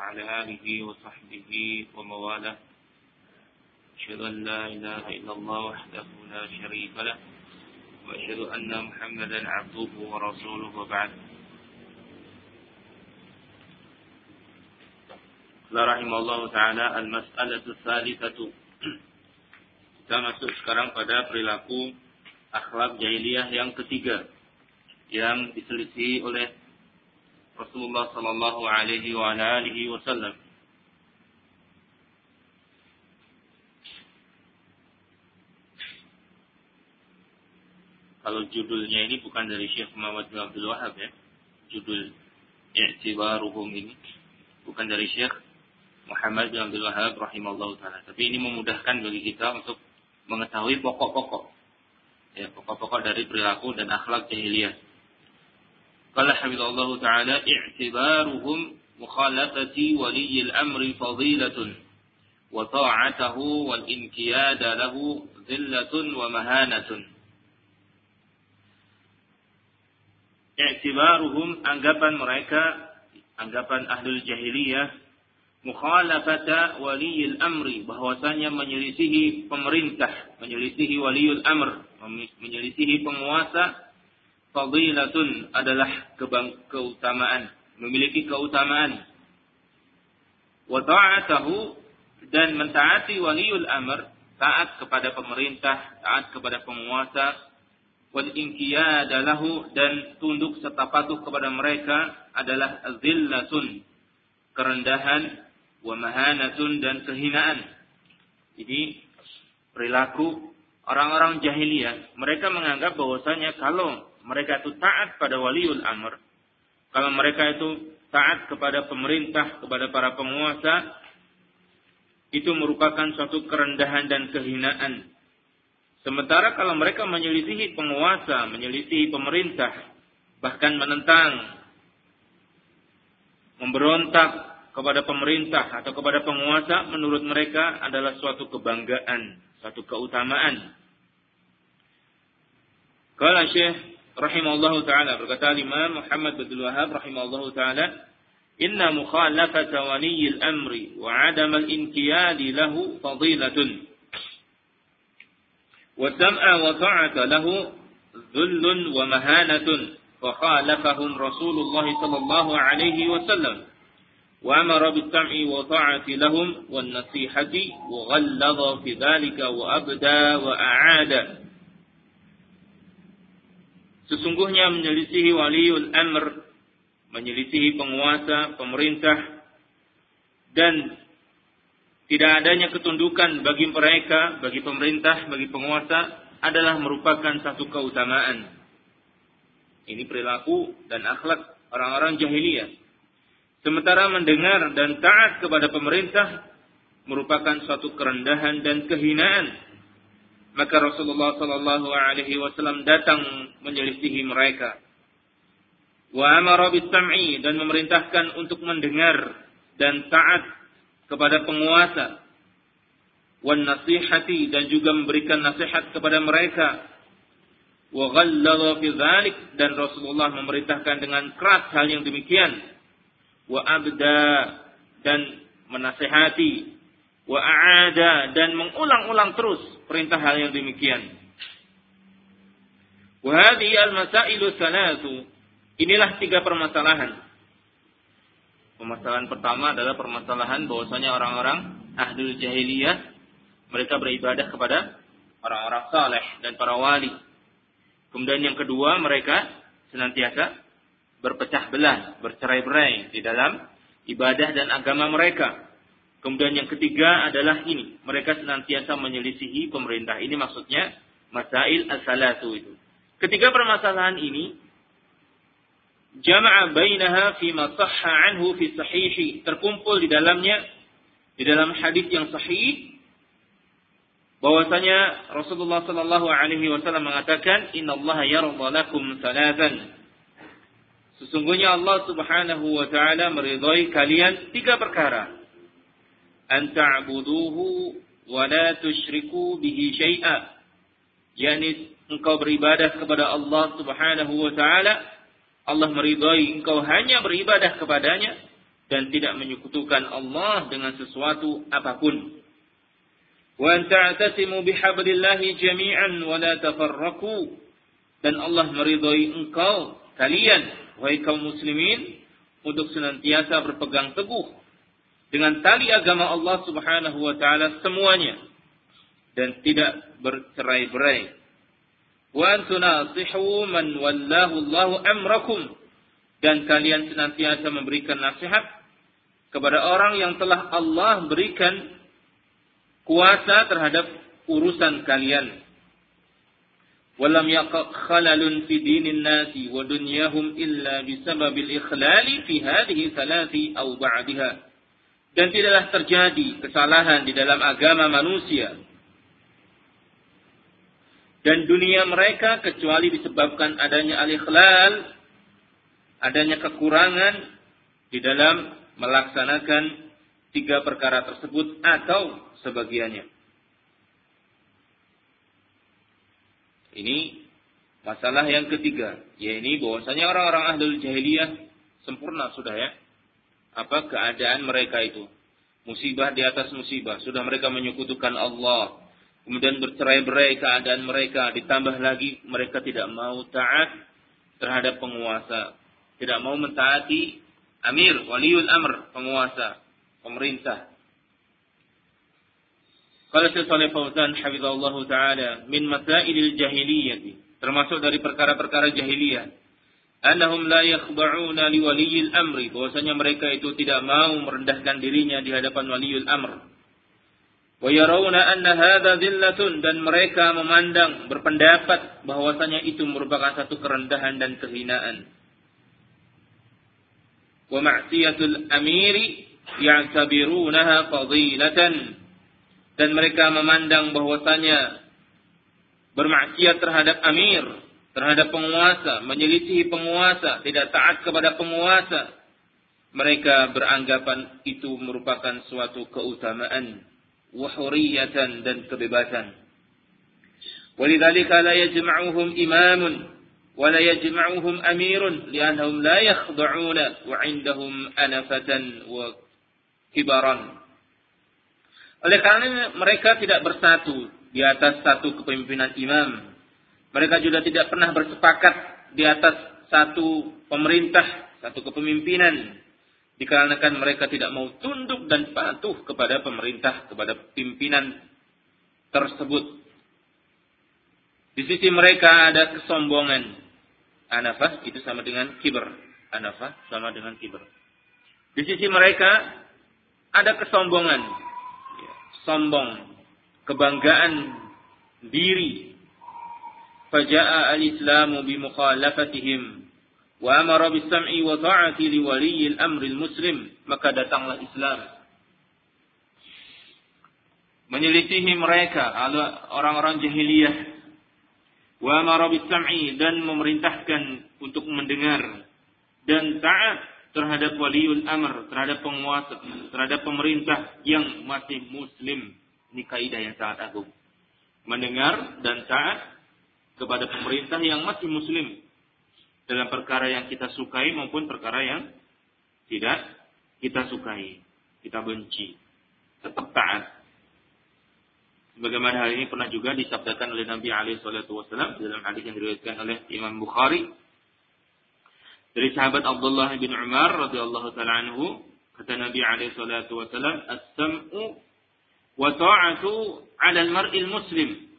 وعلى آله وصحبه ومواله أشهد أن لا إله إلا الله وحده لا شريك له وأشهد أن محمدا عبده ورسوله وبعد لا رحم الله تعالى المسألة الثالثة kita masuk sekarang pada perilaku akhlak jahiliyah yang ketiga yang diselisih oleh Rasulullah sallallahu alaihi wa alihi wasallam. Kalau judulnya ini bukan dari Syekh Muhammad bin Abdul Wahab ya. Judul I'tibaruhum ini bukan dari Syekh Muhammad bin Abdul Wahab rahimahullah taala. Tapi ini memudahkan bagi kita untuk mengetahui pokok-pokok ya pokok-pokok dari perilaku dan akhlak jahiliyah. Qala hamidallahu taala i'tibaruhum mukhalafati waliyil amri fadilatun wa ta'atuhu wal inqiyada lahu dhillatun wa mahanatun. I'tibaruhum anggapan mereka anggapan ahlul jahiliyah mukhalafata waliyil amri bahwasanya menyelisihi pemerintah menyelisihi waliul amr menyelisihi penguasa fadilatun adalah kebang, keutamaan, memiliki keutamaan. Wa ta'atahu dan mentaati waliul amr, taat kepada pemerintah, taat kepada penguasa, wal inqiyada lahu dan tunduk serta patuh kepada mereka adalah zillatun, kerendahan, wa mahanatun dan kehinaan. Jadi perilaku orang-orang jahiliyah, mereka menganggap bahwasanya kalau mereka itu taat pada waliul amr, kalau mereka itu taat kepada pemerintah, kepada para penguasa, itu merupakan suatu kerendahan dan kehinaan. Sementara kalau mereka menyelisihi penguasa, menyelisihi pemerintah, bahkan menentang, memberontak kepada pemerintah atau kepada penguasa, menurut mereka adalah suatu kebanggaan, suatu keutamaan. Kalau Syekh rahimahullahu taala berkata Imam Muhammad bin Wahab rahimahullahu taala inna mukhalafata waliyil amri wa adam al inqiyadi lahu fadilatun wa sam'a wa ta'ata lahu dhullun wa mahanatun wa khalafahum Rasulullah sallallahu alaihi wasallam وأمر بالسمع وطاعة لهم والنصيحة وغلظ في ذلك وأبدى وأعاد Sesungguhnya menyelisihi waliul amr, menyelisihi penguasa, pemerintah, dan tidak adanya ketundukan bagi mereka, bagi pemerintah, bagi penguasa adalah merupakan satu keutamaan. Ini perilaku dan akhlak orang-orang jahiliyah. Sementara mendengar dan taat kepada pemerintah merupakan suatu kerendahan dan kehinaan maka Rasulullah Sallallahu Alaihi Wasallam datang menyelisihi mereka. Wa amara sam'i dan memerintahkan untuk mendengar dan taat kepada penguasa. Wan nasihati dan juga memberikan nasihat kepada mereka. Wa ghallala fi dzalik dan Rasulullah memerintahkan dengan keras hal yang demikian. Wa abda dan menasihati wa aada dan mengulang-ulang terus perintah hal yang demikian. Wa al-masailu salatu. Inilah tiga permasalahan. Permasalahan pertama adalah permasalahan bahwasanya orang-orang ahlul jahiliyah mereka beribadah kepada orang-orang saleh dan para wali. Kemudian yang kedua mereka senantiasa berpecah belah, bercerai-berai di dalam ibadah dan agama mereka. Kemudian yang ketiga adalah ini, mereka senantiasa menyelisihi pemerintah. Ini maksudnya masail as-salatu itu. Ketiga permasalahan ini jama'a bainaha fi ma sahha anhu fi sahihi, terkumpul di dalamnya di dalam hadis yang sahih bahwasanya Rasulullah sallallahu alaihi wasallam mengatakan innallaha yarda lakum salatan Sesungguhnya Allah Subhanahu wa taala meridhai kalian tiga perkara an ta'buduhu wa la tusyriku bihi syai'a. Yani engkau beribadah kepada Allah Subhanahu wa taala, Allah meridai engkau hanya beribadah kepadanya dan tidak menyekutukan Allah dengan sesuatu apa pun. Wa ta'tasimu bihablillahi jami'an wa la tafarraqu. Dan Allah meridhai engkau kalian wahai kaum muslimin untuk senantiasa berpegang teguh dengan tali agama Allah Subhanahu wa taala semuanya dan tidak bercerai-berai. Wa tunasihu man wallahu Allahu amrakum dan kalian senantiasa memberikan nasihat kepada orang yang telah Allah berikan kuasa terhadap urusan kalian. Walam khalalun fi dinin nasi wa dunyahum illa bisababil ikhlali fi hadhihi thalathi aw ba'daha. Dan tidaklah terjadi kesalahan di dalam agama manusia dan dunia mereka kecuali disebabkan adanya al-ikhlal, adanya kekurangan di dalam melaksanakan tiga perkara tersebut atau sebagiannya. Ini masalah yang ketiga, yaitu bahwasanya orang-orang ahlul jahiliyah sempurna sudah ya. Apa keadaan mereka itu? Musibah di atas musibah, sudah mereka menyekutukan Allah. Kemudian bercerai-berai keadaan mereka, ditambah lagi mereka tidak mau taat terhadap penguasa, tidak mau mentaati Amir, waliul amr, penguasa, pemerintah. Kalau Saleh Fauzan hafizahullah taala min masailil jahiliyah termasuk dari perkara-perkara jahiliyah annahum la yakhda'una li waliyil amri. Bahwasanya mereka itu tidak mau merendahkan dirinya di hadapan waliul amr. Wa yarawna anna hadha dhillatun dan mereka memandang berpendapat bahwasanya itu merupakan satu kerendahan dan kehinaan. Wa ma'siyatul amiri ya'tabirunaha fadilatan. Dan mereka memandang bahwasanya bermaksiat terhadap amir, terhadap penguasa, menyelisihi penguasa, tidak taat kepada penguasa. Mereka beranggapan itu merupakan suatu keutamaan, wahuriyatan dan kebebasan. Walidhalika la yajma'uhum imamun, wa la yajma'uhum amirun, lianhum la yakhda'una, wa indahum anafatan wa kibaran. Oleh karena mereka tidak bersatu di atas satu kepemimpinan imam, mereka juga tidak pernah bersepakat di atas satu pemerintah, satu kepemimpinan. Dikarenakan mereka tidak mau tunduk dan patuh kepada pemerintah, kepada pimpinan tersebut. Di sisi mereka ada kesombongan, Anafah itu sama dengan kiber. Anafah sama dengan kiber. Di sisi mereka ada kesombongan. Ya, sombong. Kebanggaan diri. Faja'a al-islamu bimukhalafatihim. Wa amara bisam'i wa ta'ati li waliyil. Maka datanglah Islam. Menyelisihi mereka orang-orang jahiliyah wa amara sam'i dan memerintahkan untuk mendengar dan taat terhadap waliul amr, terhadap penguasa, terhadap pemerintah yang masih muslim. Ini kaidah yang sangat agung. Mendengar dan taat kepada pemerintah yang masih muslim dalam perkara yang kita sukai maupun perkara yang tidak kita sukai, kita benci. Tetap taat. Bagaimana hal ini pernah juga disabdakan oleh Nabi alaihi wasallam dalam hadis yang diriwayatkan oleh Imam Bukhari. Dari sahabat Abdullah bin Umar radhiyallahu taala anhu kata Nabi alaihi salatu wasallam as-sam'u wa ta'atu 'ala al-mar'il muslim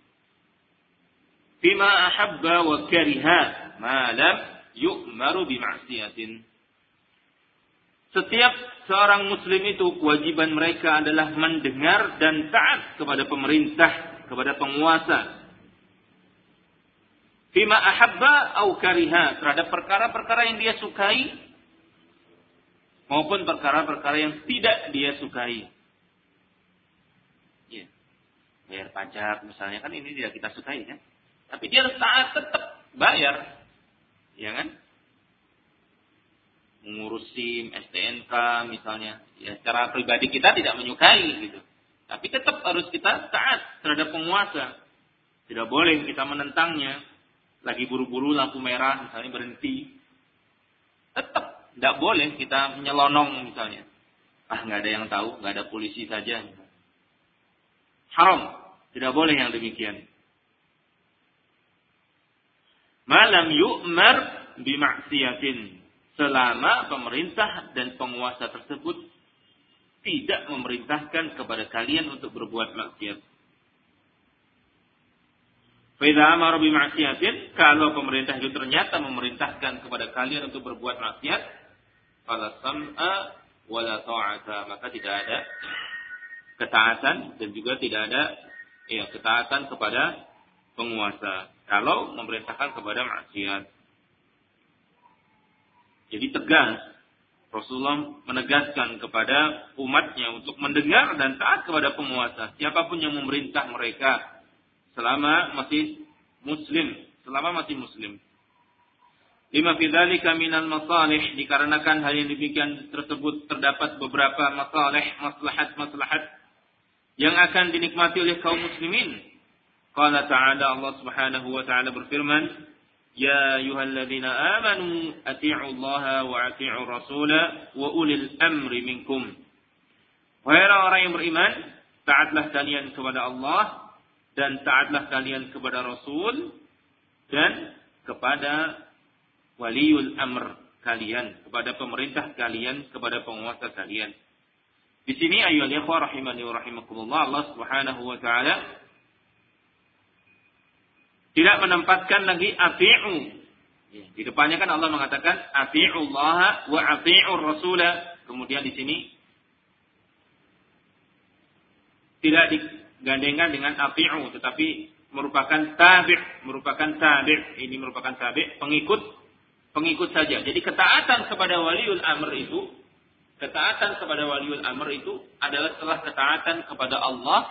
bima ahabba wa kariha ma lam yu'maru bi ma'siyatin setiap seorang muslim itu kewajiban mereka adalah mendengar dan taat kepada pemerintah, kepada penguasa. Fima ahabba au kariha terhadap perkara-perkara yang dia sukai maupun perkara-perkara yang tidak dia sukai. Ya. Bayar pajak misalnya kan ini tidak kita sukai kan. Tapi dia harus taat tetap bayar. Ya kan? mengurus SIM, STNK misalnya. Ya, secara pribadi kita tidak menyukai gitu. Tapi tetap harus kita taat terhadap penguasa. Tidak boleh kita menentangnya. Lagi buru-buru lampu merah misalnya berhenti. Tetap tidak boleh kita menyelonong misalnya. Ah, nggak ada yang tahu, nggak ada polisi saja. Haram. Tidak boleh yang demikian. Malam yu'mar bimaksiatin. Selama pemerintah dan penguasa tersebut tidak memerintahkan kepada kalian untuk berbuat maksiat. Faidah amar bimaksiatin, kalau pemerintah itu ternyata memerintahkan kepada kalian untuk berbuat maksiat, fala sam'a wala ta'ata, maka tidak ada ketaatan dan juga tidak ada ya ketaatan kepada penguasa kalau memerintahkan kepada maksiat. Jadi tegas Rasulullah menegaskan kepada umatnya untuk mendengar dan taat kepada penguasa siapa pun yang memerintah mereka selama masih muslim, selama masih muslim. Lima fidzalika minal masalih dikarenakan hal yang demikian tersebut terdapat beberapa masalih, maslahat-maslahat yang akan dinikmati oleh kaum muslimin. Qala ta'ala Allah Subhanahu wa taala berfirman, "Ya ayyuhalladzina amanu atii'u Allah wa atii'u Rasul wa ulil amri minkum." Wahai orang yang beriman, taatlah kalian kepada Allah dan taatlah kalian kepada Rasul dan kepada waliul amr kalian, kepada pemerintah kalian, kepada penguasa kalian. Di sini ayo ikhwah rahimani wa rahimakumullah Allah Subhanahu wa taala tidak menempatkan lagi ati'u. Di depannya kan Allah mengatakan ati'ullah wa ati'ur rasula. Kemudian di sini tidak digandengkan dengan ati'u tetapi merupakan tabi' merupakan tabi' ini merupakan tabi' pengikut pengikut saja. Jadi ketaatan kepada waliul amr itu Ketaatan kepada waliul amr itu adalah setelah ketaatan kepada Allah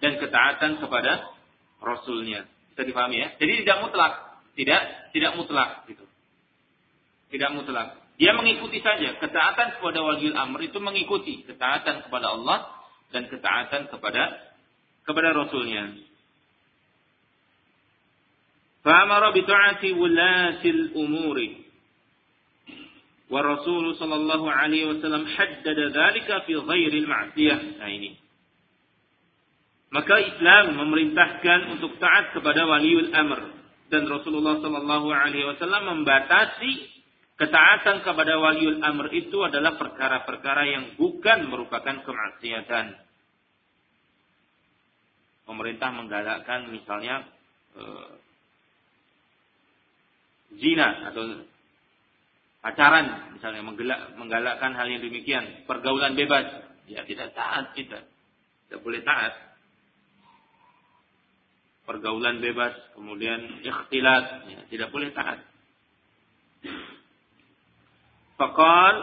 dan ketaatan kepada Rasulnya. Bisa dipahami ya? Jadi tidak mutlak. Tidak, tidak mutlak. Gitu. Tidak mutlak. Dia mengikuti saja. Ketaatan kepada waliul amr itu mengikuti. Ketaatan kepada Allah dan ketaatan kepada kepada Rasulnya. Fa'amara bita'ati wulatil umuri wa Rasul sallallahu alaihi wasallam haddada dzalika fi ghairil ma'siyah. Nah ini. Maka Islam memerintahkan untuk taat kepada waliul amr dan Rasulullah sallallahu alaihi wasallam membatasi ketaatan kepada waliul amr itu adalah perkara-perkara yang bukan merupakan kemaksiatan. Pemerintah menggalakkan misalnya uh, zina atau pacaran misalnya menggelak, menggalakkan hal yang demikian, pergaulan bebas, ya tidak taat kita. Tidak boleh taat. Pergaulan bebas, kemudian ikhtilat, ya, tidak boleh taat. Fakal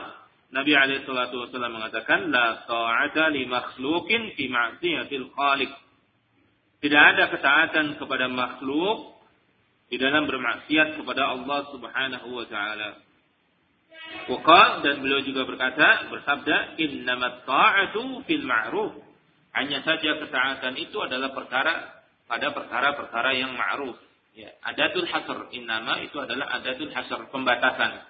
Nabi wasallam mengatakan la ta'ata li makhluqin fi ma'siyatil khaliq. Tidak ada ketaatan kepada makhluk di dalam bermaksiat kepada Allah Subhanahu wa taala. Waqal dan beliau juga berkata, bersabda, innamat ta'atu fil ma'ruf. Hanya saja ketaatan itu adalah perkara pada perkara-perkara yang ma'ruf. Ya, adatul hasr innama itu adalah adatul hasr pembatasan.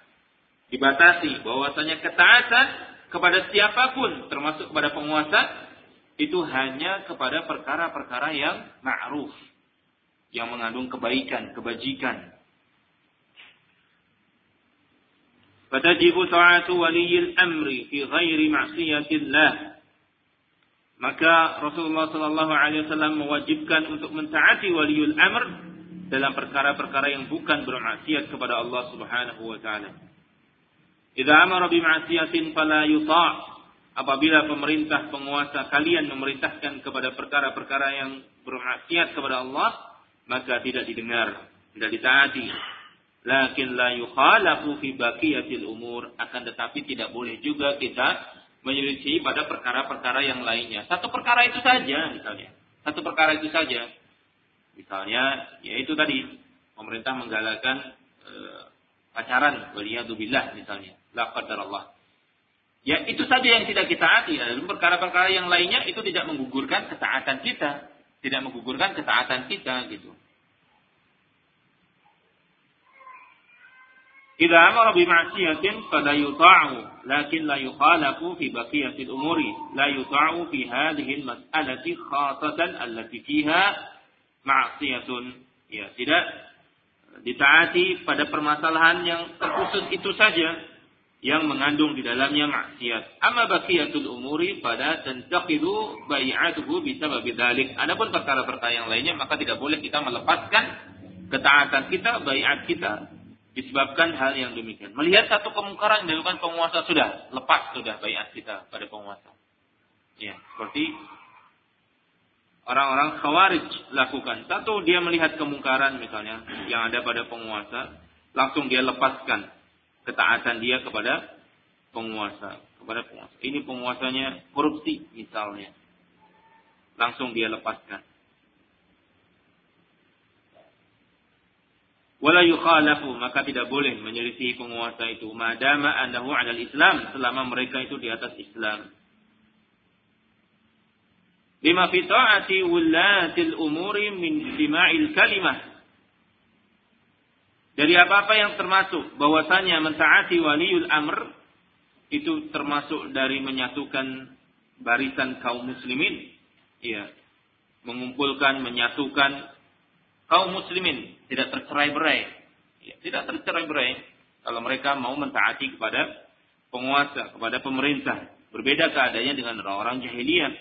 Dibatasi bahwasanya ketaatan kepada siapa pun termasuk kepada penguasa itu hanya kepada perkara-perkara yang ma'ruf yang mengandung kebaikan, kebajikan. Fatajibu ta'atu waliyil amri fi ghairi ma'siyatillah maka Rasulullah Shallallahu Alaihi Wasallam mewajibkan untuk mentaati waliul amr dalam perkara-perkara yang bukan bermaksiat kepada Allah Subhanahu Wa Taala. Jika amar bima'siyatin fala yuta' apabila pemerintah penguasa kalian memerintahkan kepada perkara-perkara yang bermaksiat kepada Allah maka tidak didengar, tidak ditaati. Lakin la yukhalafu fi baqiyatil umur. Akan tetapi tidak boleh juga kita menyelisih pada perkara-perkara yang lainnya. Satu perkara itu saja misalnya. Satu perkara itu saja. Misalnya yaitu tadi pemerintah menggalakkan e, pacaran waliyadzubillah misalnya. La Allah. Ya itu saja yang tidak kita hati. Perkara-perkara yang lainnya itu tidak menggugurkan ketaatan kita, tidak menggugurkan ketaatan kita gitu. Idza amara bi ma'siyatin fala yuta'u lakin la yukhalafu fi baqiyatil umuri la yuta'u fi hadhihi al-mas'alati khasatan allati fiha ma'siyatun ya tidak ditaati pada permasalahan yang terkhusus itu saja yang mengandung di dalamnya maksiat. Amma baqiyatul umuri pada tantaqidu bai'atuhu bisabab dzalik. Adapun perkara-perkara yang lainnya maka tidak boleh kita melepaskan ketaatan kita, baiat kita disebabkan hal yang demikian. Melihat satu kemungkaran yang dilakukan penguasa sudah lepas sudah bayat kita pada penguasa. Ya, seperti orang-orang khawarij lakukan. Satu dia melihat kemungkaran misalnya yang ada pada penguasa, langsung dia lepaskan ketaatan dia kepada penguasa, kepada penguasa. Ini penguasanya korupsi misalnya. Langsung dia lepaskan. Wala yukhalafu maka tidak boleh menyelisih penguasa itu. Madama annahu 'alal Islam selama mereka itu di atas Islam. Lima fi ta'ati wulatil umuri min dima'il kalimah. Dari apa-apa yang termasuk bahwasanya mentaati waliul amr itu termasuk dari menyatukan barisan kaum muslimin. Ya mengumpulkan menyatukan kaum muslimin tidak tercerai-berai. Ya, tidak tercerai-berai kalau mereka mau mentaati kepada penguasa, kepada pemerintah. Berbeda keadaannya dengan orang-orang jahiliyah.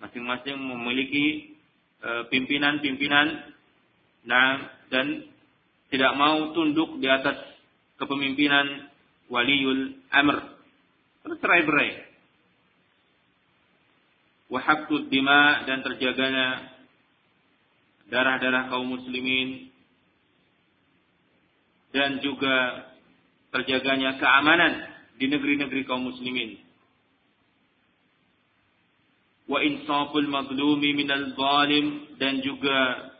Masing-masing memiliki e, pimpinan-pimpinan nah dan tidak mau tunduk di atas kepemimpinan waliul amr. Tercerai-berai. Wahaktud dima dan terjaganya darah-darah kaum muslimin dan juga terjaganya keamanan di negeri-negeri kaum muslimin. Wa insaful mazlumi minal zalim dan juga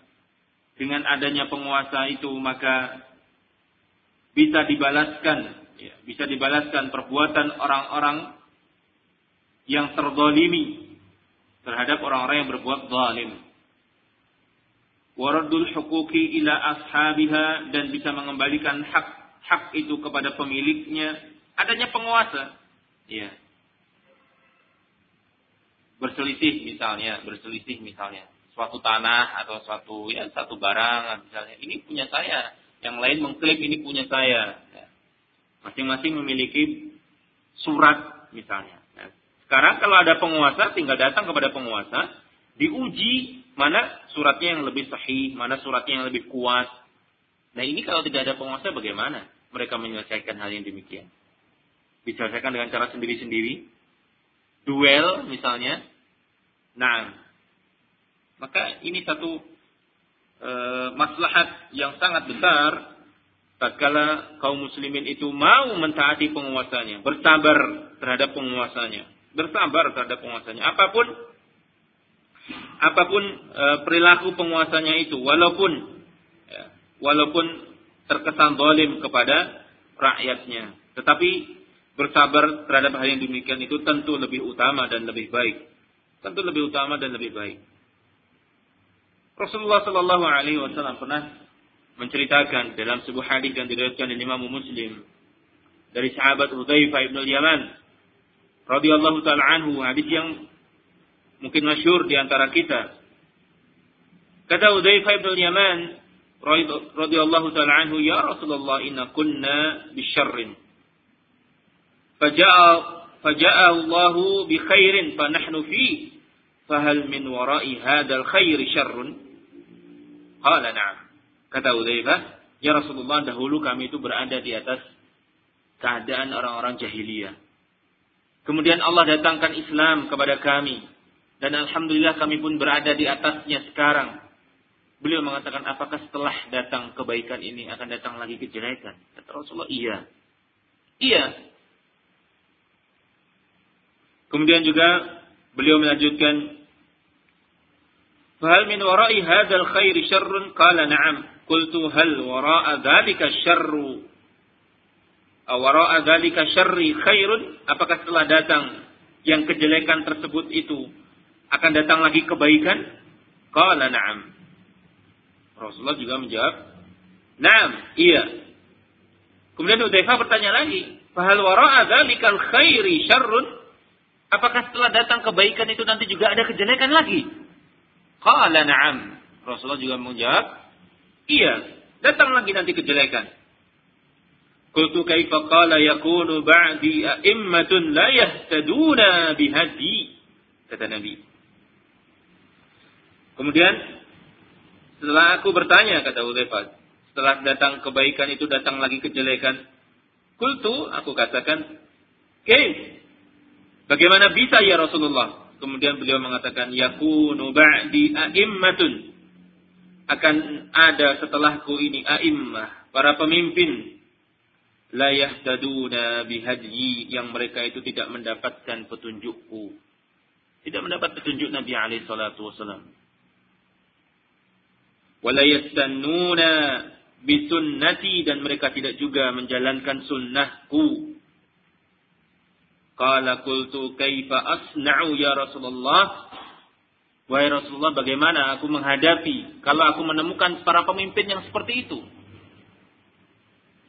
dengan adanya penguasa itu maka bisa dibalaskan ya, bisa dibalaskan perbuatan orang-orang yang terzalimi terhadap orang-orang yang berbuat zalim waradul hukuki ila ashabiha dan bisa mengembalikan hak hak itu kepada pemiliknya. Adanya penguasa. Ya. Berselisih misalnya berselisih misalnya. Suatu tanah atau suatu ya satu barang misalnya. Ini punya saya. Yang lain mengklaim ini punya saya. Ya. masing-masing memiliki surat misalnya. Ya. sekarang kalau ada penguasa tinggal datang kepada penguasa diuji mana suratnya yang lebih sahih, mana suratnya yang lebih kuat. Nah ini kalau tidak ada penguasa bagaimana mereka menyelesaikan hal yang demikian? Diselesaikan dengan cara sendiri-sendiri? Duel misalnya? Nah, maka ini satu e, maslahat yang sangat besar tatkala kaum muslimin itu mau mentaati penguasanya, bersabar terhadap penguasanya, bersabar terhadap penguasanya. Apa pun apa pun e, perilaku penguasanya itu walaupun ya, walaupun terkesan zalim kepada rakyatnya tetapi bersabar terhadap hal yang demikian itu tentu lebih utama dan lebih baik. Tentu lebih utama dan lebih baik. Rasulullah Shallallahu Alaihi Wasallam pernah menceritakan dalam sebuah hadis yang diriwayatkan oleh Imam Muslim dari sahabat Hudzaifah bin Yaman radhiyallahu taala anhu hadis yang mungkin masyhur di antara kita. Kata Udzaifah bin Yaman radhiyallahu taala anhu, "Ya Rasulullah, inna kunna bisyarrin." Faja'a faja'a Allah bi khairin fa nahnu fi fahal min wara'i hadzal khairi syarrun? Qala na'am. Kata Udzaifah, "Ya Rasulullah, dahulu kami itu berada di atas keadaan orang-orang jahiliyah. Kemudian Allah datangkan Islam kepada kami. Dan Alhamdulillah kami pun berada di atasnya sekarang. Beliau mengatakan, apakah setelah datang kebaikan ini akan datang lagi kejelekan? Kata Rasulullah, iya. Iya. Kemudian juga beliau melanjutkan, Fahal min warai hadal khairi syarrun? Kala na'am. Qultu hal wara'a dhalika syarru wara'a dhalika syarri khairun? Apakah setelah datang yang kejelekan tersebut itu akan datang lagi kebaikan? Qala na'am. Rasulullah juga menjawab, "Na'am, iya." Kemudian Hudzaifah bertanya lagi, "Fahal wara'a dzalikal khairi syarrun?" Apakah setelah datang kebaikan itu nanti juga ada kejelekan lagi? Qala na'am. Rasulullah juga menjawab, "Iya, datang lagi nanti kejelekan." Qultu kaifa qala yakunu ba'di a'immatun la yahtaduna bihadi. Kata Nabi. Kemudian setelah aku bertanya kata Hudzaifah, setelah datang kebaikan itu datang lagi kejelekan. Kultu aku katakan, "Kaif? Bagaimana bisa ya Rasulullah?" Kemudian beliau mengatakan, "Yakunu ba'di a'immatun." Akan ada setelahku ini a'immah, para pemimpin la yahtaduna bihadyi yang mereka itu tidak mendapatkan petunjukku. Tidak mendapat petunjuk Nabi alaihi salatu wasallam. Wala yastannuna bisunnati dan mereka tidak juga menjalankan sunnahku. Qala qultu kaifa asna'u ya Rasulullah? Wahai Rasulullah, bagaimana aku menghadapi kalau aku menemukan para pemimpin yang seperti itu?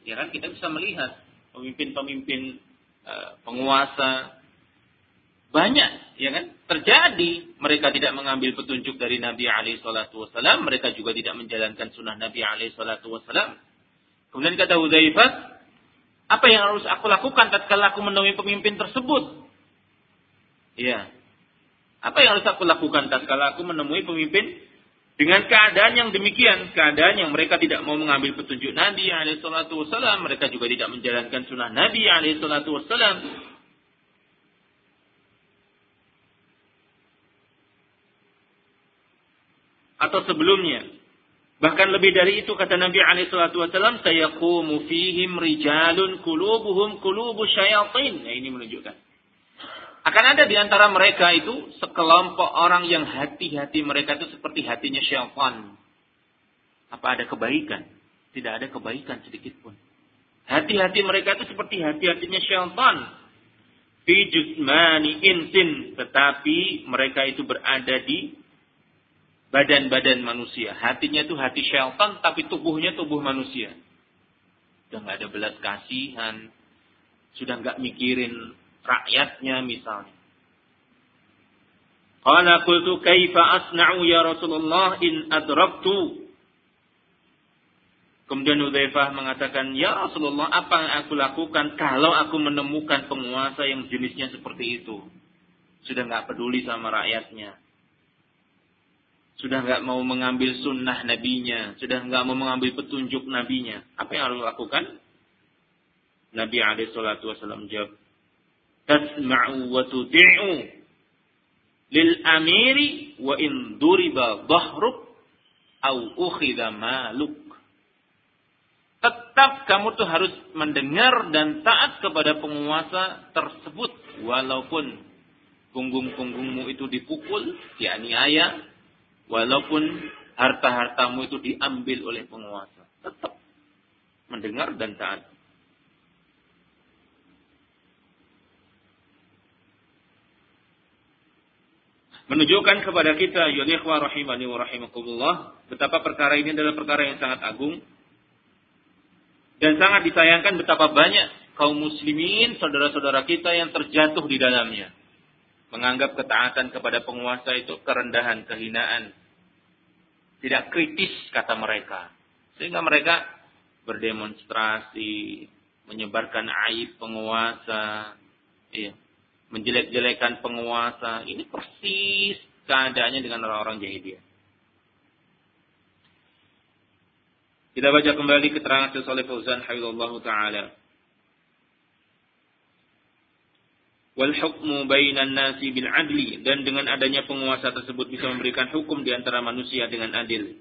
Ya kan kita bisa melihat pemimpin-pemimpin uh, penguasa banyak ya kan? Terjadi. Mereka tidak mengambil petunjuk dari Nabi alaihi salatu wasallam mereka juga tidak menjalankan sunnah Nabi alaihi salatu wasallam kemudian kata Hudzaifah apa yang harus aku lakukan tatkala aku menemui pemimpin tersebut? Ya. Apa yang harus aku lakukan tatkala aku menemui pemimpin dengan keadaan yang demikian, keadaan yang mereka tidak mau mengambil petunjuk Nabi alaihi salatu wasallam, mereka juga tidak menjalankan sunnah Nabi alaihi salatu wasallam. Atau sebelumnya. Bahkan lebih dari itu kata Nabi alaihi salatu wasallam, "Sayaqumu fihim rijalun qulubuhum qulubu syayatin." Nah, ini menunjukkan akan ada di antara mereka itu sekelompok orang yang hati-hati mereka itu seperti hatinya syaitan. Apa ada kebaikan? Tidak ada kebaikan sedikit pun. Hati-hati mereka itu seperti hati-hatinya syaitan. Fi jusmani insin. Tetapi mereka itu berada di badan-badan manusia. Hatinya itu hati syaitan, tapi tubuhnya tubuh manusia. Sudah nggak ada belas kasihan. Sudah nggak mikirin rakyatnya misalnya. Qala qultu kaifa asna'u ya Rasulullah in adraktu Kemudian Udzaifah mengatakan, "Ya Rasulullah, apa yang aku lakukan kalau aku menemukan penguasa yang jenisnya seperti itu? Sudah nggak peduli sama rakyatnya. Sudah nggak mau mengambil sunnah nabinya, sudah nggak mau mengambil petunjuk nabinya. Apa yang harus lakukan?" Nabi alaihi salatu wasallam jawab, tasma'u wa tuti'u lil amiri wa in duriba dhahruk au ukhidha maluk. Tetap kamu tuh harus mendengar dan taat kepada penguasa tersebut walaupun punggung-punggungmu itu dipukul, dianiaya, walaupun harta-hartamu itu diambil oleh penguasa. Tetap mendengar dan taat. menunjukkan kepada kita ya rahimani wa rahimakumullah betapa perkara ini adalah perkara yang sangat agung dan sangat disayangkan betapa banyak kaum muslimin saudara-saudara kita yang terjatuh di dalamnya menganggap ketaatan kepada penguasa itu kerendahan kehinaan tidak kritis kata mereka sehingga mereka berdemonstrasi menyebarkan aib penguasa iya menjelek-jelekan penguasa. Ini persis keadaannya dengan orang-orang jahiliyah. Kita baca kembali keterangan Syekh Saleh Fauzan hafizallahu taala. Wal hukmu bainan nasi bil adli dan dengan adanya penguasa tersebut bisa memberikan hukum di antara manusia dengan adil.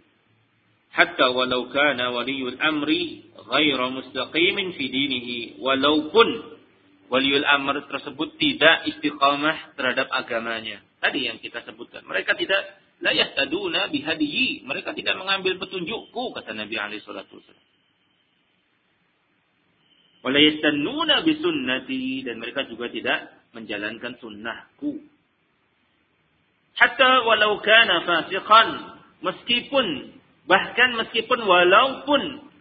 Hatta walau kana waliyul amri ghaira mustaqimin fi dinihi walaupun waliul amr tersebut tidak istiqamah terhadap agamanya. Tadi yang kita sebutkan. Mereka tidak la yahtaduna bihadiyi. Mereka tidak mengambil petunjukku kata Nabi alaihi salatu wasallam. Wala yastannuna bisunnati dan mereka juga tidak menjalankan sunnahku. Hatta walau kana fasiqan meskipun bahkan meskipun walaupun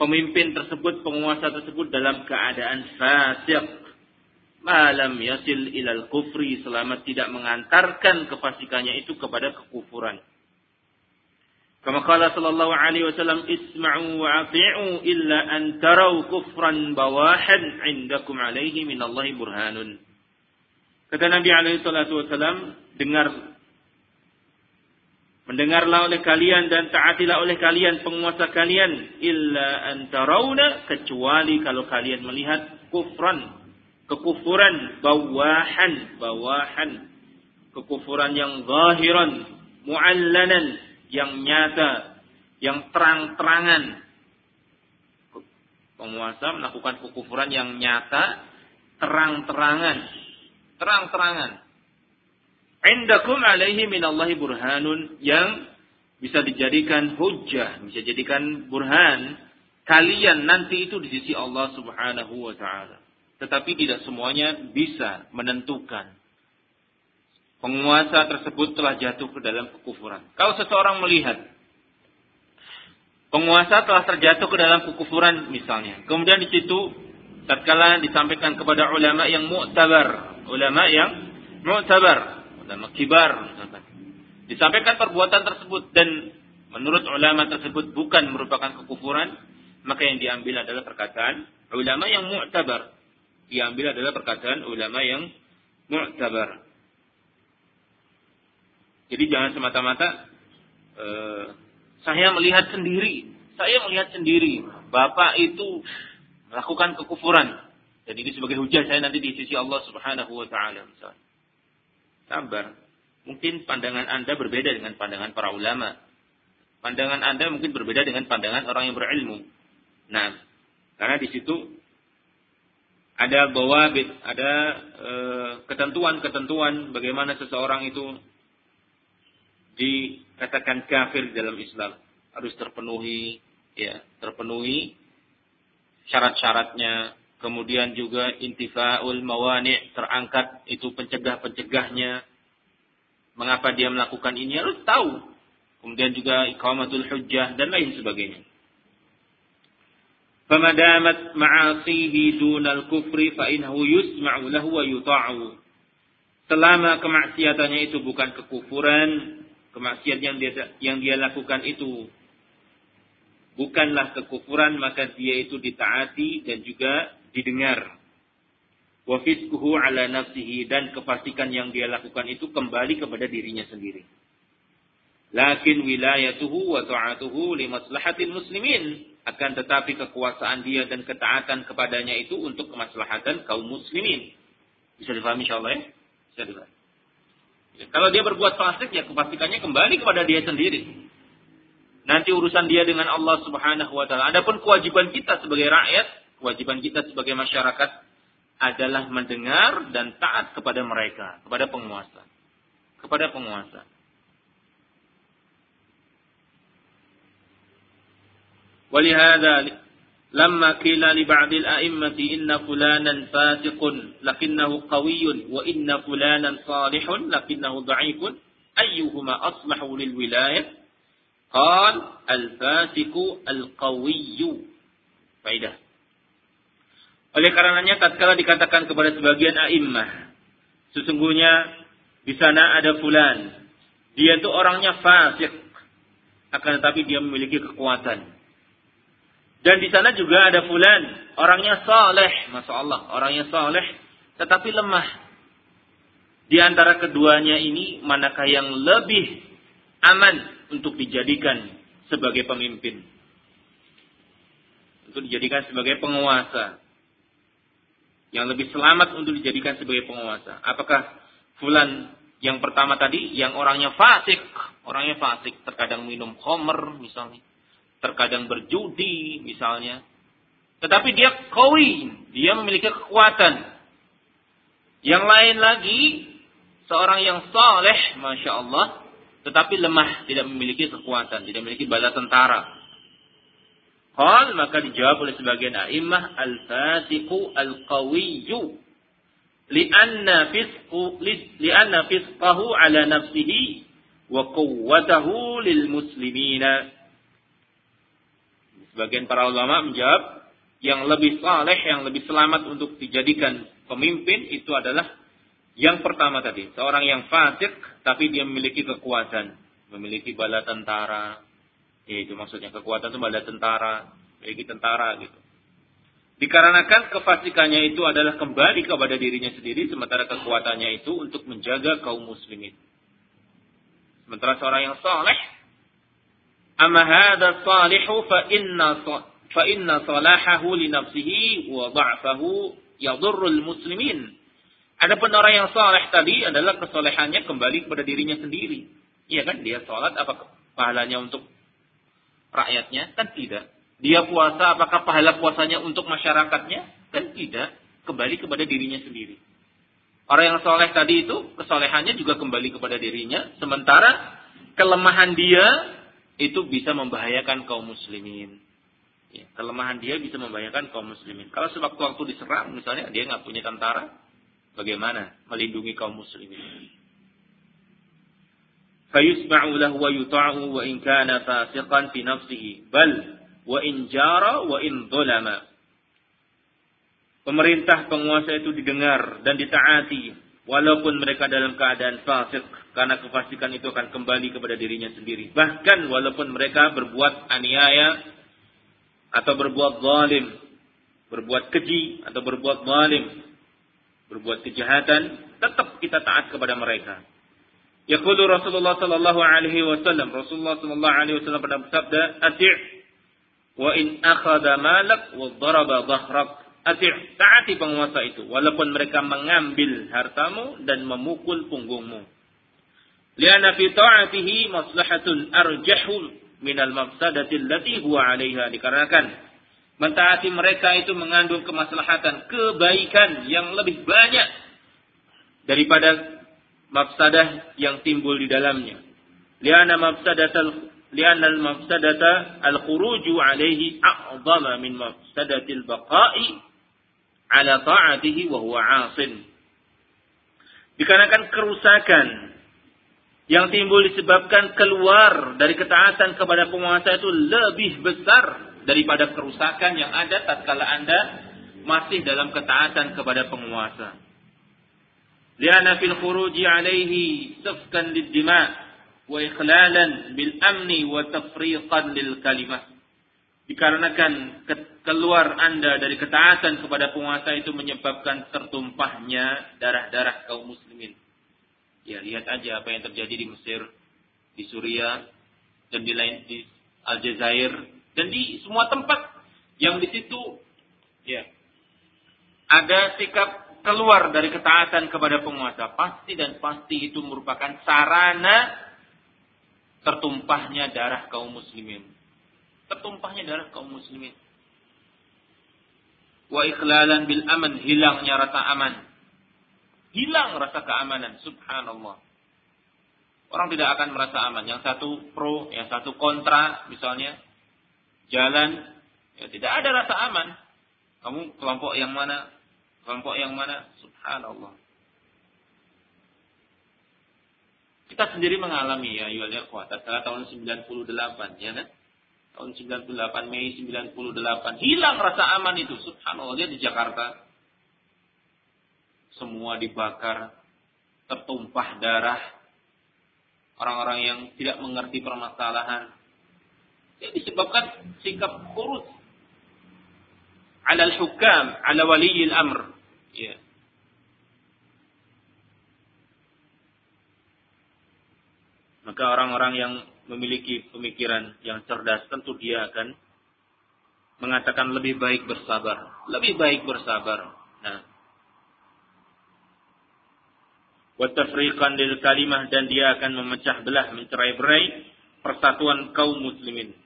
pemimpin tersebut, penguasa tersebut dalam keadaan fasik. Malam yasil ilal kufri selama tidak mengantarkan kefasikannya itu kepada kekufuran. Kama qala sallallahu alaihi wasallam isma'u wa ati'u illa an tarau kufran bawahan indakum alaihi minallahi burhanun. Kata Nabi alaihi salatu wasallam, dengar mendengarlah oleh kalian dan taatilah oleh kalian penguasa kalian illa an tarawna kecuali kalau kalian melihat kufran kekufuran bawahan bawahan kekufuran yang zahiran muallanan yang nyata, yang terang-terangan. Penguasa melakukan kekufuran yang nyata, terang-terangan. Terang-terangan. Indakum alaihi minallahi burhanun yang bisa dijadikan hujah, bisa dijadikan burhan kalian nanti itu di sisi Allah Subhanahu wa taala. Tetapi tidak semuanya bisa menentukan penguasa tersebut telah jatuh ke dalam kekufuran. Kalau seseorang melihat penguasa telah terjatuh ke dalam kekufuran misalnya, kemudian di situ tatkala disampaikan kepada ulama yang mu'tabar, ulama yang mu'tabar, ulama kibar misalkan. Disampaikan perbuatan tersebut dan menurut ulama tersebut bukan merupakan kekufuran, maka yang diambil adalah perkataan ulama yang mu'tabar. Diambil adalah perkataan ulama yang mu'tabar. Jadi jangan semata-mata uh, saya melihat sendiri, saya melihat sendiri bapak itu melakukan kekufuran. Jadi ini sebagai hujah saya nanti di sisi Allah Subhanahu wa taala Sabar. Mungkin pandangan Anda berbeda dengan pandangan para ulama. Pandangan Anda mungkin berbeda dengan pandangan orang yang berilmu. Nah, karena di situ ada bahwa ada eh, ketentuan-ketentuan bagaimana seseorang itu dikatakan kafir dalam Islam harus terpenuhi ya terpenuhi syarat-syaratnya kemudian juga intifaul mawani terangkat itu pencegah-pencegahnya. Mengapa dia melakukan ini? Harus tahu. Kemudian juga iqamatul hujjah dan lain sebagainya. Famadamat ma'asihi dunal kufri fa innahu yusma'u lahu wa yuta'u. Selama kemaksiatannya itu bukan kekufuran, kemaksiatan yang dia yang dia lakukan itu bukanlah kekufuran maka dia itu ditaati dan juga didengar. Wa fiskuhu ala nafsihi dan kepastikan yang dia lakukan itu kembali kepada dirinya sendiri. Lakin wilayatuhu wa ta'atuhu li maslahatil muslimin. Akan tetapi kekuasaan dia dan ketaatan kepadanya itu untuk kemaslahatan kaum muslimin. Bisa difahami insyaallah ya? Bisa difahami. Kalau dia berbuat fasik ya kepastikannya kembali kepada dia sendiri. Nanti urusan dia dengan Allah Subhanahu wa taala. Adapun kewajiban kita sebagai rakyat, kewajiban kita sebagai masyarakat adalah mendengar dan taat kepada mereka, kepada penguasa. Kepada penguasa. Walihada لما قيل لبعض الأئمة إن فلانا فاسق لكنه قوي وإن فلانا صالح لكنه ضعيف أيهما أصلح للولاية قال الفاسق القوي فائدة Oleh karenanya tatkala dikatakan kepada sebagian a'immah, sesungguhnya di sana ada fulan. Dia itu orangnya fasik, akan tetapi dia memiliki kekuatan. Dan di sana juga ada fulan, orangnya saleh, masya Allah, orangnya saleh, tetapi lemah. Di antara keduanya ini, manakah yang lebih aman untuk dijadikan sebagai pemimpin? Untuk dijadikan sebagai penguasa. Yang lebih selamat untuk dijadikan sebagai penguasa. Apakah fulan yang pertama tadi, yang orangnya fasik, orangnya fasik, terkadang minum homer misalnya terkadang berjudi misalnya. Tetapi dia kawi, dia memiliki kekuatan. Yang lain lagi, seorang yang saleh, Masya Allah, tetapi lemah, tidak memiliki kekuatan, tidak memiliki bala tentara. Hal maka dijawab oleh sebagian a'immah al-fasiqu al-qawiyyu li'anna fisqu li'anna fisqahu ala nafsihi wa quwwatahu lil muslimina Sebagian para ulama menjawab yang lebih saleh, yang lebih selamat untuk dijadikan pemimpin itu adalah yang pertama tadi, seorang yang fasik tapi dia memiliki kekuatan, memiliki bala tentara. Ya, itu maksudnya kekuatan itu bala tentara, memiliki tentara gitu. Dikarenakan kefasikannya itu adalah kembali kepada dirinya sendiri sementara kekuatannya itu untuk menjaga kaum muslimin. Sementara seorang yang saleh amma hadha salihu fa inna fa inna salahahu li nafsihi wa dha'fahu yadurrul muslimin Adapun orang yang soleh tadi adalah kesolehannya kembali kepada dirinya sendiri. Iya kan? Dia sholat apa pahalanya untuk rakyatnya? Kan tidak. Dia puasa apakah pahala puasanya untuk masyarakatnya? Kan tidak. Kembali kepada dirinya sendiri. Orang yang soleh tadi itu kesolehannya juga kembali kepada dirinya. Sementara kelemahan dia itu bisa membahayakan kaum muslimin. Ya, kelemahan dia bisa membahayakan kaum muslimin. Kalau sewaktu-waktu diserang misalnya dia nggak punya tentara, Bagaimana melindungi kaum muslimin? Fayusma'u lahu wa yuta'u wa in kana fasiqan fi nafsihi bal wa in. Pemerintah penguasa itu didengar dan ditaati walaupun mereka dalam keadaan fasik karena kefasikan itu akan kembali kepada dirinya sendiri. Bahkan walaupun mereka berbuat aniaya atau berbuat zalim, berbuat keji atau berbuat zalim, berbuat kejahatan, tetap kita taat kepada mereka. Yaqulu Rasulullah sallallahu alaihi wasallam, Rasulullah sallallahu alaihi wasallam pernah bersabda, "Ati' wa in akhadha malak wa daraba dhahrak." Ati' taati penguasa itu walaupun mereka mengambil hartamu dan memukul punggungmu. Lianna fi ta'atihi maslahatun arjahu minal mafsadati allati huwa 'alaiha dikarenakan Mentaati mereka itu mengandung kemaslahatan, kebaikan yang lebih banyak daripada mafsadah yang timbul di dalamnya. Liana mafsadatal liana al-mafsadata al-khuruju alaihi a'zama min mafsadatil baqa'i ala ta'atihi wa huwa 'asin. Dikarenakan kerusakan yang timbul disebabkan keluar dari ketaatan kepada penguasa itu lebih besar daripada kerusakan yang ada tatkala Anda masih dalam ketaatan kepada penguasa. Safkan lid-dima wa ikhlalan bil amni wa tafriqan lil kalimah. Dikarenakan keluar Anda dari ketaatan kepada penguasa itu menyebabkan tertumpahnya darah-darah kaum muslimin. Ya, lihat aja apa yang terjadi di Mesir, di Suriah, dan di lain di Aljazair, dan di semua tempat yang di situ ya ada sikap keluar dari ketaatan kepada penguasa pasti dan pasti itu merupakan sarana tertumpahnya darah kaum muslimin. Tertumpahnya darah kaum muslimin. Wa ikhlalan bil aman hilangnya rasa aman. Hilang rasa keamanan subhanallah. Orang tidak akan merasa aman. Yang satu pro yang satu kontra misalnya. Jalan, ya tidak ada rasa aman. Kamu kelompok yang mana? Kelompok yang mana? Subhanallah. Kita sendiri mengalami ya, ya kuat. Setelah tahun 98, ya kan? Tahun 98, Mei 98. Hilang rasa aman itu. Subhanallah. Dia di Jakarta. Semua dibakar. Tertumpah darah. Orang-orang yang tidak mengerti permasalahan ini disebabkan sikap kurus ala al-hukam, ala wali al-amr. Ya. Maka orang-orang yang memiliki pemikiran yang cerdas tentu dia akan mengatakan lebih baik bersabar, lebih baik bersabar. Nah, wa tafriqan lil kalimah dan dia akan memecah belah, mencerai-berai persatuan kaum muslimin.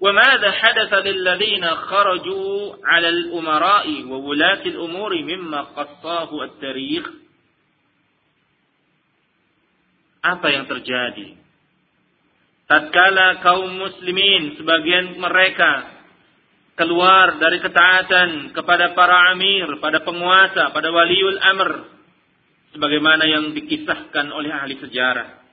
وماذا حدث للذين خرجوا على الأمراء وولاة الأمور مما قصاه التاريخ apa yang terjadi tatkala kaum muslimin sebagian mereka keluar dari ketaatan kepada para amir, pada penguasa, pada waliul amr sebagaimana yang dikisahkan oleh ahli sejarah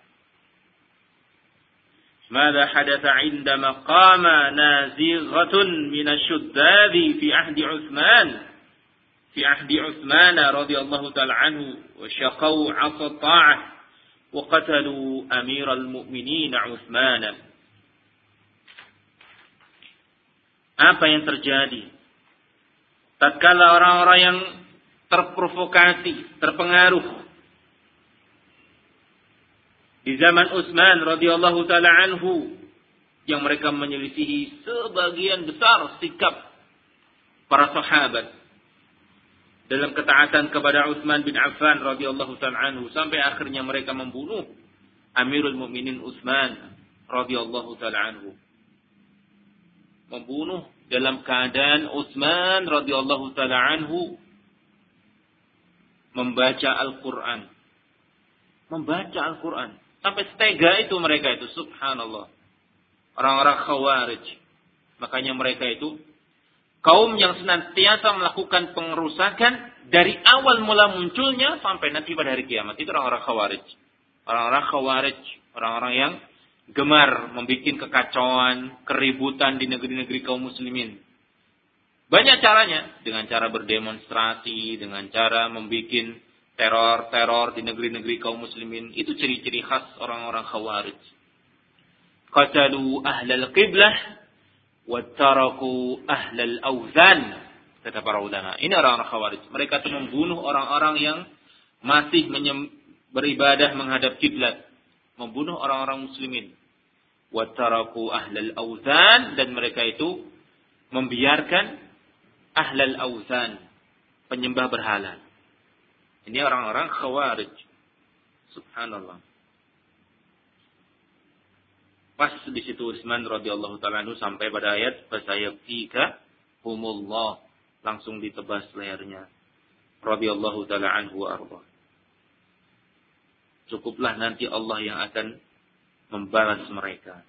ماذا حدث عندما قام نازغة من الشداد في عهد عثمان في عهد عثمان رضي الله تعالى عنه وشقوا عصا الطاعة وقتلوا أمير المؤمنين عثمان Apa yang terjadi? Tatkala orang-orang yang terprovokasi, terpengaruh di zaman Utsman radhiyallahu taala anhu yang mereka menyelisihi sebagian besar sikap para sahabat. Dalam ketaatan kepada Utsman bin Affan radhiyallahu taala anhu sampai akhirnya mereka membunuh Amirul Mukminin Utsman radhiyallahu taala anhu. Membunuh dalam keadaan Utsman radhiyallahu taala anhu membaca Al-Qur'an. Membaca Al-Qur'an Sampai setega itu mereka itu. Subhanallah. Orang-orang khawarij. Makanya mereka itu kaum yang senantiasa melakukan pengerusakan dari awal mula munculnya sampai nanti pada hari kiamat. Itu orang-orang khawarij. Orang-orang khawarij. Orang-orang yang gemar membuat kekacauan, keributan di negeri-negeri kaum muslimin. Banyak caranya. Dengan cara berdemonstrasi, dengan cara membuat teror-teror di negeri-negeri kaum muslimin itu ciri-ciri khas orang-orang khawarij. Qatalu ahlal qiblah wa taraku ahlal awzan kata para ulama. Ini orang-orang khawarij. Mereka itu membunuh orang-orang yang masih beribadah menghadap kiblat, membunuh orang-orang muslimin. Wa taraku ahlal awzan dan mereka itu membiarkan ahlal awzan, penyembah berhala. Ini orang-orang khawarij. Subhanallah. Pas di situ Utsman radhiyallahu taala sampai pada ayat fasayabtika humullah langsung ditebas lehernya. Radhiyallahu taala anhu arba. Cukuplah nanti Allah yang akan membalas mereka.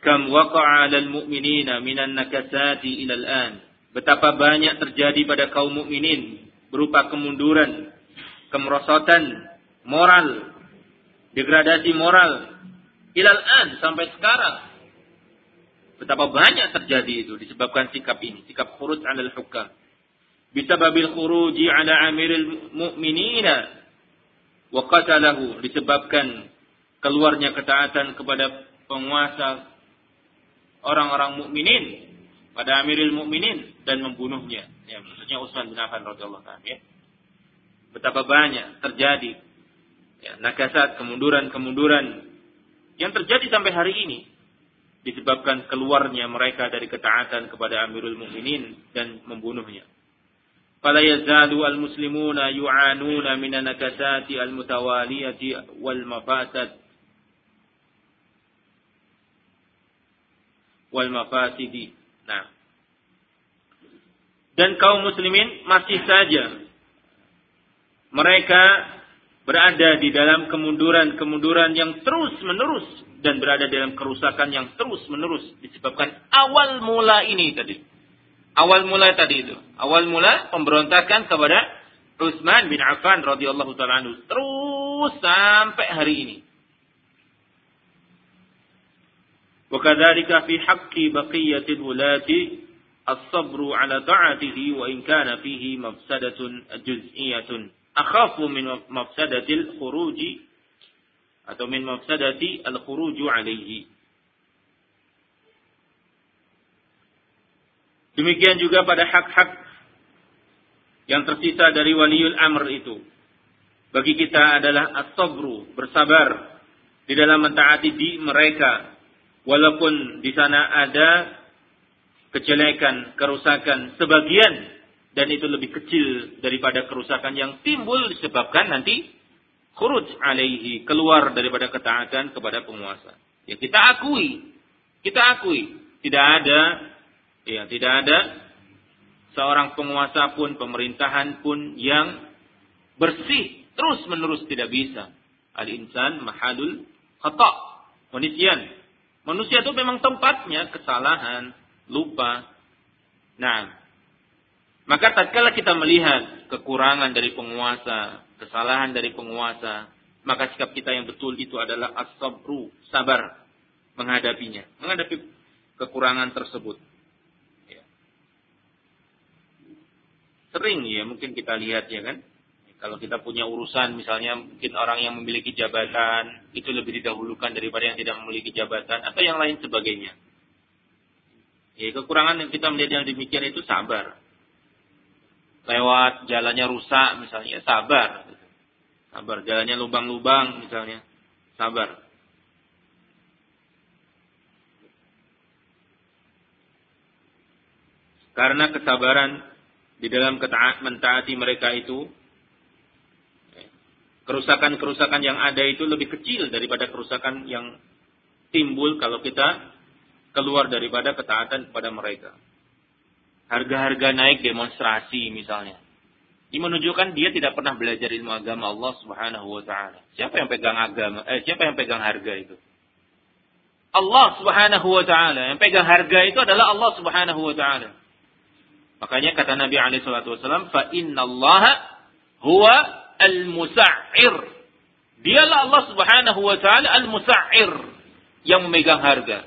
Kam waqa'a 'alal mu'minina minan nakasati ila al-an Betapa banyak terjadi pada kaum mukminin berupa kemunduran, kemerosotan moral, degradasi moral ilal an sampai sekarang. Betapa banyak terjadi itu disebabkan sikap ini, sikap khuruj 'alal hukam. Bisababil khuruji 'ala amiril mu'minina wa qatalahu disebabkan keluarnya ketaatan kepada penguasa orang-orang mukminin pada Amirul Mukminin dan membunuhnya. Ya, maksudnya Utsman bin Affan radhiyallahu anhu ya. Betapa banyak terjadi ya, nakasat, kemunduran-kemunduran yang terjadi sampai hari ini disebabkan keluarnya mereka dari ketaatan kepada Amirul Mukminin dan membunuhnya. Fala yazalu al-muslimuna yu'anuna min nakasati al-mutawaliyati wal mafasad wal mafasidi Nah. Dan kaum muslimin masih saja mereka berada di dalam kemunduran-kemunduran yang terus-menerus dan berada dalam kerusakan yang terus-menerus disebabkan awal mula ini tadi. Awal mula tadi itu. Awal mula pemberontakan kepada Utsman bin Affan radhiyallahu taala terus sampai hari ini. وكذلك في حق بقية الولاة الصبر على طاعته وإن كان فيه مفسدة جزئية أخاف من مفسدة الخروج atau min mafsadati al-khuruju alaihi. Demikian juga pada hak-hak yang tersisa dari waliul amr itu. Bagi kita adalah as-sabru, bersabar di dalam mentaati di mereka Walaupun di sana ada kejelekan, kerusakan sebagian dan itu lebih kecil daripada kerusakan yang timbul disebabkan nanti khuruj alaihi keluar daripada ketaatan kepada penguasa. Ya kita akui, kita akui tidak ada ya tidak ada seorang penguasa pun pemerintahan pun yang bersih terus menerus tidak bisa. Al insan mahalul khata. Manusia Manusia itu memang tempatnya kesalahan, lupa. Nah, maka tatkala kita melihat kekurangan dari penguasa, kesalahan dari penguasa, maka sikap kita yang betul itu adalah as-sabru, sabar menghadapinya, menghadapi kekurangan tersebut. Ya. Sering ya mungkin kita lihat ya kan, kalau kita punya urusan misalnya mungkin orang yang memiliki jabatan itu lebih didahulukan daripada yang tidak memiliki jabatan atau yang lain sebagainya. Ya, kekurangan yang kita melihat yang demikian itu sabar. Lewat jalannya rusak misalnya sabar. Sabar. Jalannya lubang-lubang misalnya. Sabar. Karena kesabaran di dalam mentaati mereka itu kerusakan-kerusakan yang ada itu lebih kecil daripada kerusakan yang timbul kalau kita keluar daripada ketaatan kepada mereka. Harga-harga naik demonstrasi misalnya. Ini menunjukkan dia tidak pernah belajar ilmu agama Allah Subhanahu wa taala. Siapa yang pegang agama? Eh, siapa yang pegang harga itu? Allah Subhanahu wa taala. Yang pegang harga itu adalah Allah Subhanahu wa taala. Makanya kata Nabi alaihi salatu wasallam, "Fa innallaha huwa al-musa'ir." Dialah Allah Subhanahu wa taala al-musa'ir yang memegang harga.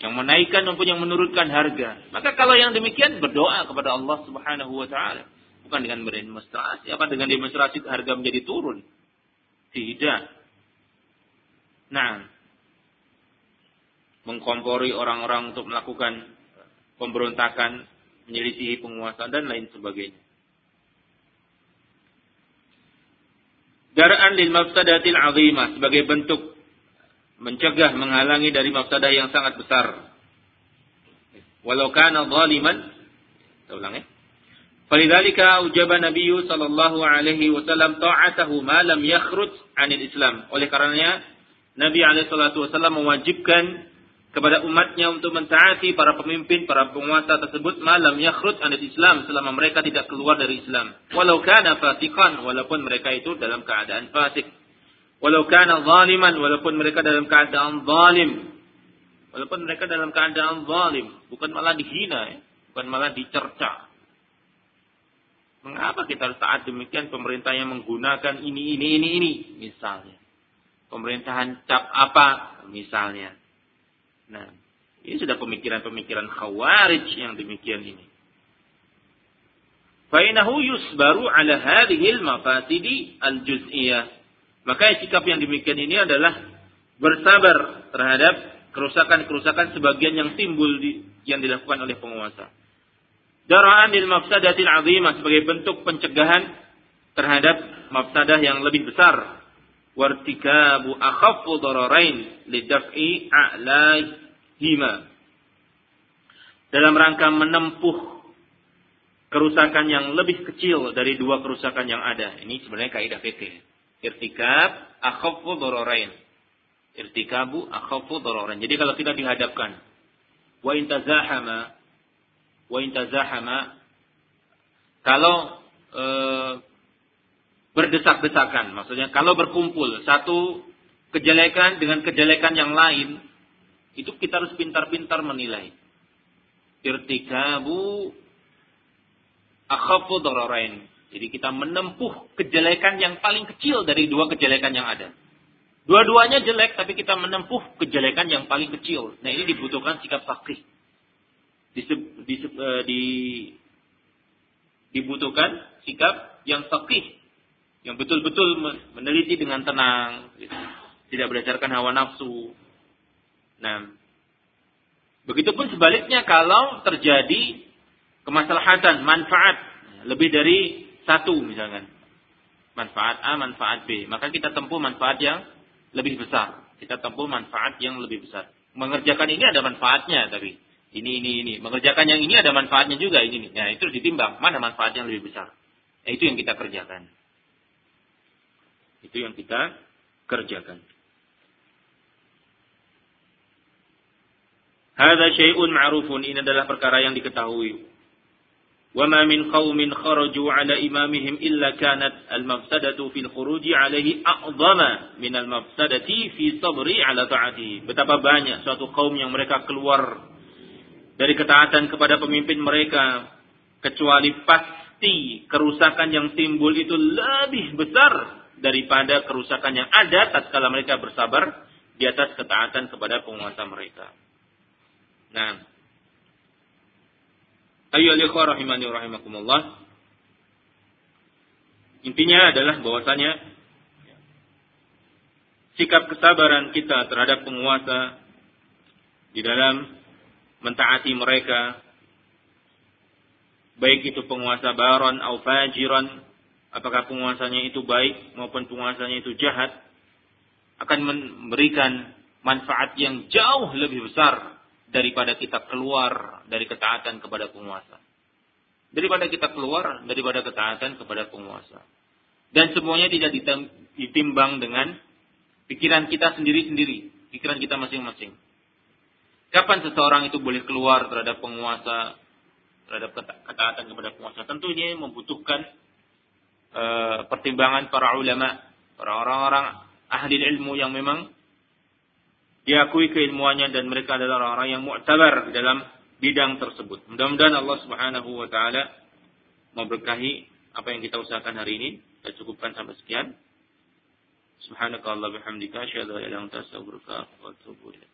Yang menaikkan maupun yang menurunkan harga. Maka kalau yang demikian berdoa kepada Allah Subhanahu wa taala Bukan dengan berdemonstrasi. Apa dengan demonstrasi harga menjadi turun? Tidak. Nah, mengkompori orang-orang untuk melakukan pemberontakan, menyelisihi penguasa dan lain sebagainya. Dar'an lil mafsadatil azimah sebagai bentuk mencegah menghalangi dari mafsadah yang sangat besar. Walau kana zaliman, kita ulang ya. Falidhalika ujaba Nabi sallallahu alaihi wasallam ta'atahu ma lam yakhruj anil Islam. Oleh karenanya Nabi alaihi wasallam mewajibkan kepada umatnya untuk mentaati para pemimpin, para penguasa tersebut malam yakhrut anil Islam selama mereka tidak keluar dari Islam. Walau kana fasikan, walaupun mereka itu dalam keadaan fasik. Walau kana zaliman, walaupun mereka dalam keadaan zalim. Walaupun mereka dalam keadaan zalim, bukan malah dihina ya, bukan malah dicerca. Mengapa kita harus taat demikian pemerintah yang menggunakan ini, ini, ini, ini, misalnya. Pemerintahan cap apa, misalnya. Nah, ini sudah pemikiran-pemikiran khawarij yang demikian ini. Fainahu yusbaru ala hadhil mafasidi al-juz'iyah. Maka sikap yang demikian ini adalah bersabar terhadap kerusakan-kerusakan sebagian yang timbul di, yang dilakukan oleh penguasa daraan lil mafsadatil azimah sebagai bentuk pencegahan terhadap mafsadah yang lebih besar wartikabu akhaffu dararain lidaf'i a'laihima dalam rangka menempuh kerusakan yang lebih kecil dari dua kerusakan yang ada. Ini sebenarnya kaidah fikih. Irtikab akhaffu dararain. Irtikabu akhaffu dararain. Jadi kalau kita dihadapkan wa intazahama wa intazahama kalau e, berdesak-desakan. Maksudnya kalau berkumpul satu kejelekan dengan kejelekan yang lain itu kita harus pintar-pintar menilai. Irtikabu akhafu dararain jadi kita menempuh kejelekan yang paling kecil dari dua kejelekan yang ada. Dua-duanya jelek tapi kita menempuh kejelekan yang paling kecil. Nah ini dibutuhkan sikap fakih eh, di, dibutuhkan sikap yang fakih, yang betul-betul meneliti dengan tenang, gitu. tidak berdasarkan hawa nafsu. Nah, begitupun sebaliknya kalau terjadi kemaslahatan, manfaat lebih dari satu misalkan, manfaat A, manfaat B, maka kita tempuh manfaat yang lebih besar. Kita tempuh manfaat yang lebih besar. Mengerjakan ini ada manfaatnya tapi ini, ini, ini. Mengerjakan yang ini ada manfaatnya juga. Ini, Nah, itu ditimbang. Mana manfaat yang lebih besar? Nah, itu yang kita kerjakan. Itu yang kita kerjakan. Hada syai'un ma'rufun. Ini adalah perkara yang diketahui. Wa ma min qawmin kharaju ala imamihim illa kanat al-mafsadatu fil khuruji alaihi a'zama min al-mafsadati fi sabri ala taati. Betapa banyak suatu kaum yang mereka keluar dari ketaatan kepada pemimpin mereka kecuali pasti kerusakan yang timbul itu lebih besar daripada kerusakan yang ada tatkala mereka bersabar di atas ketaatan kepada penguasa mereka. Nah, ayo ikhwah rahimani rahimakumullah. Intinya adalah bahwasanya sikap kesabaran kita terhadap penguasa di dalam mentaati mereka baik itu penguasa baron atau fajiran apakah penguasanya itu baik maupun penguasanya itu jahat akan memberikan manfaat yang jauh lebih besar daripada kita keluar dari ketaatan kepada penguasa. Daripada kita keluar daripada ketaatan kepada penguasa. Dan semuanya tidak ditimbang dengan pikiran kita sendiri-sendiri, pikiran kita masing-masing. Kapan seseorang itu boleh keluar terhadap penguasa, terhadap ketaatan kepada penguasa? Tentunya membutuhkan uh, pertimbangan para ulama, para orang-orang ahli ilmu yang memang diakui keilmuannya dan mereka adalah orang-orang yang mu'tabar dalam bidang tersebut. Mudah-mudahan Allah Subhanahu wa taala memberkahi apa yang kita usahakan hari ini. Kita cukupkan sampai sekian. Subhanaka Allah bihamdika asyhadu an la ilaha illa anta astaghfiruka wa atubu ilaik.